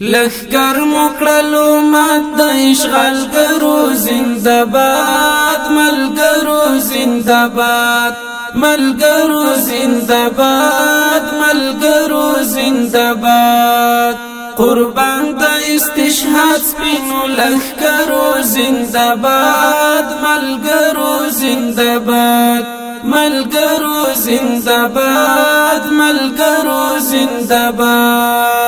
لخکر مکړلو مات د اشغال کرو زنده‌باد ملګرو زنده‌باد ملګرو زنده‌باد ملګرو زنده‌باد قربان د استشهاد سپینو لخکرو زنده‌باد ملګرو زنده‌باد ملګرو زنده‌باد ملګرو زنده‌باد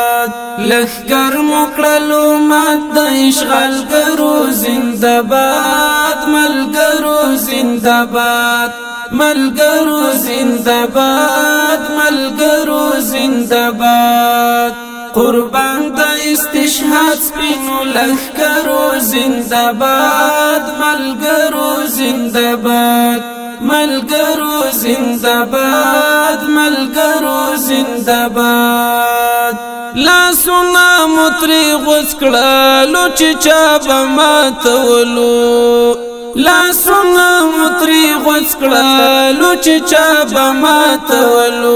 لخر مکړلو مات د اشغال کرو زنده‌باد ملګرو زنده‌باد ملګرو زنده‌باد ملګرو زنده‌باد. قربان د استشهاد سپینو لخرو زنده‌باد ملګرو زنده‌باد ملګرو زنده‌باد ملګرو زنده‌باد. لاسونه متری غوس کړه لوچ چا بماتولو لاسونه متری غوس کړه لوچ چا بماتولو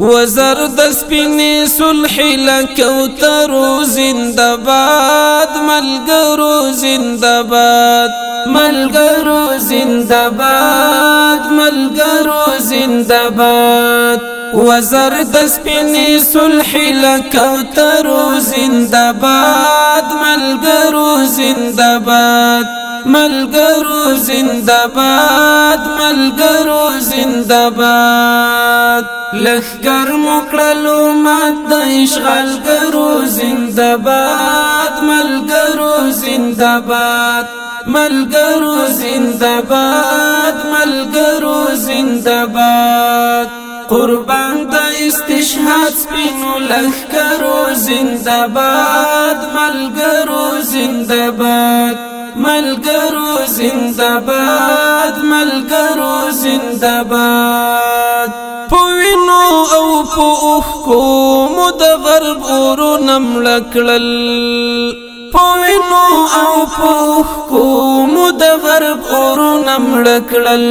وزر د سپینې صلح لکوتر زندباد ملګرو زندباد ملګرو زندباد ملګرو زندباد وزر د سپینې صلح لکوترو زنده‌باد ملګرو زنده‌باد ملګرو زنده‌باد ملګرو زنده‌باد لخر مکړلو مات د اشغال ګرو زنده‌باد ملګرو زنده‌باد ملګرو زنده‌باد ملګرو زنده‌باد سپینو لخرو زنده‌باد ملګرو زنده‌باد ملګرو زنده‌باد ملګرو زنده‌باد پوینو أو په اوخ کو مد غرب اورو نملکړل پوینو أو په اوخ کو مد غرب اورو نملکړل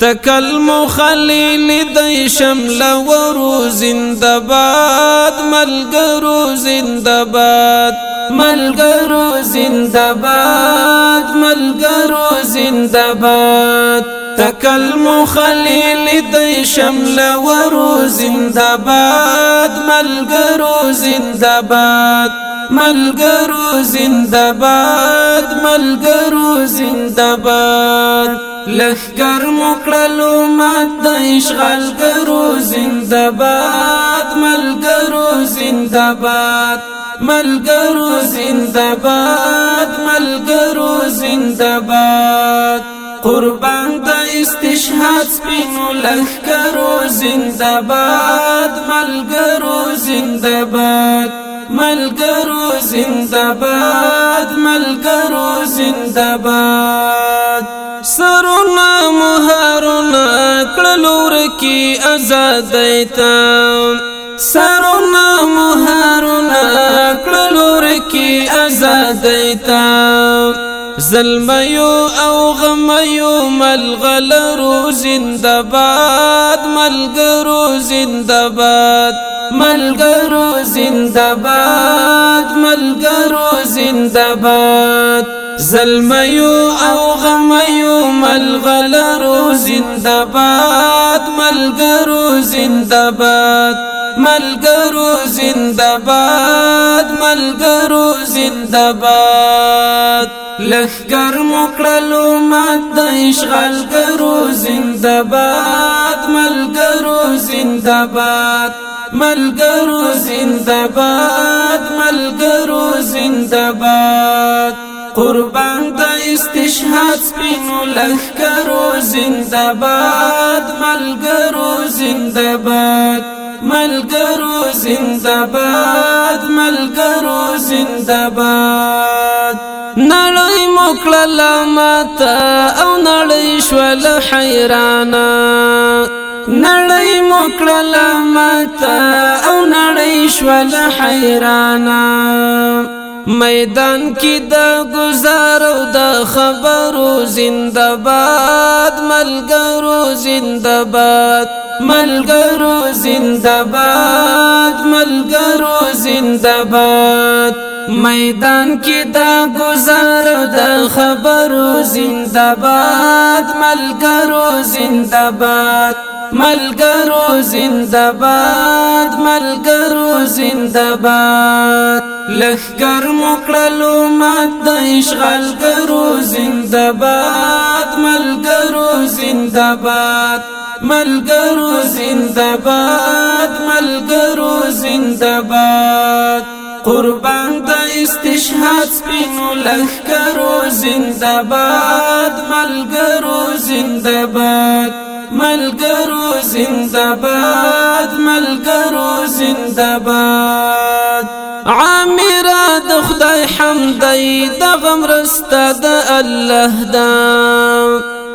تکل مخلیل د شمل ورو زندباد ملګرو زندباد ملګرو زندباد ملګرو زندباد تکل مخلیل د شمل ورو زندباد ملګرو زندباد ملګرو زندباد ملګرو زندباد. لخر مکړلو مات د اشغال ګرو زنده‌باد ملګرو زنده‌باد ملګرو زنده‌باد ملګرو زنده‌باد قربان د استشهاد سپینو لخرو زنده‌باد ملګرو زنده‌باد ملګرو زنده‌باد ملګرو زنده‌باد. سرونه مهارونه کړلور کی آزادیتا سرونه مهارونه کړلور کی آزادیتا زلمیو أو غمیو ملغلرو زندباد ملګرو زندباد ملګرو زندباد ملګرو زندباد. زلمیو أو غمیو ملغلرو زندباد ملګرو زندباد. ملګرو زندباد ملګرو زندباد. لخر مکړلو مات د اشغال ګرو زندباد ملګرو زندباد. ملګرو زندباد ملګرو زندباد. قربان د استشهاد سپینو لخرو زندباد ملګرو زندباد. ملګرو زندباد ملګرو زندباد. نړۍ مکړه ماته أو نړۍ شول حیرانا نړۍ مکړه ماته أو نړۍ شول حیرانا میدان کې د گزار أو د خبرو زنده‌باد ملګرو زنده‌باد ملګرو زنده‌باد ملګرو زنده‌باد. میدان کې د گزار د خبرو زنده‌باد ملګرو زنده‌باد. ملګرو زنده‌باد ملګرو زنده‌باد. لخر مکړلو مات د اشغال ګرو زنده‌باد ملګرو زنده‌باد. ملګرو زنده‌باد ملګرو زنده‌باد. قربان د استشهاد سپینو لخرو زنده‌باد ملګرو زنده‌باد. ملګرو زنده‌باد ملګرو زنده‌باد عامر د خدای حمدای د غم رسته د الله دا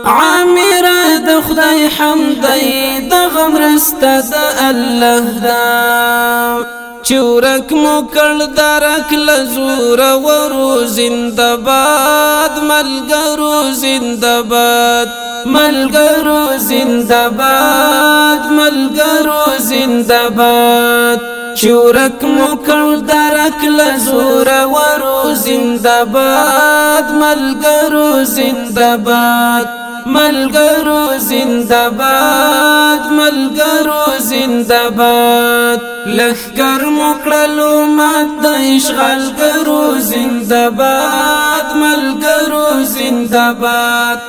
عامر د خدای حمدای د غم رسته د الله دا چورک مو کړ درک لزور ورو زنده‌باد ملګرو زنده‌باد ملګرو زنده‌باد ملګرو زنده‌باد چورک مو کړ درک لزور ورو زنده‌باد ملګرو زنده‌باد ملګرو زنده‌باد ملګرو زنده‌باد لخر مکړلو مات د اشغال ګرو زنده‌باد ملګرو زنده‌باد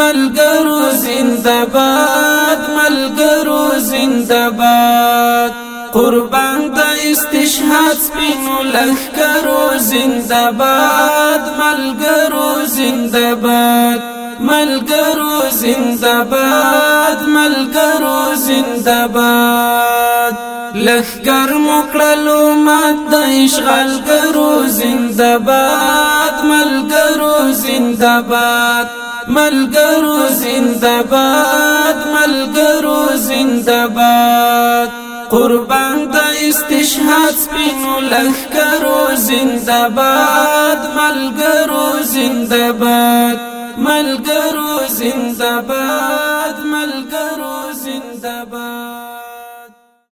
ملګرو زنده‌باد ملګرو زنده‌باد قربان د استشهاد سپینو لخرو زنده‌باد ملګرو زنده‌باد ملګرو زنده‌باد ملګرو زنده‌باد لخر مکړلو مات د اشغال ګرو زنده‌باد ملګرو زنده‌باد ملګرو زنده‌باد ملګرو زنده‌باد قربان د استشهاد سپینو لخرو زنده‌باد ملګرو زنده‌باد ملګرو زنده‌باد ملګرو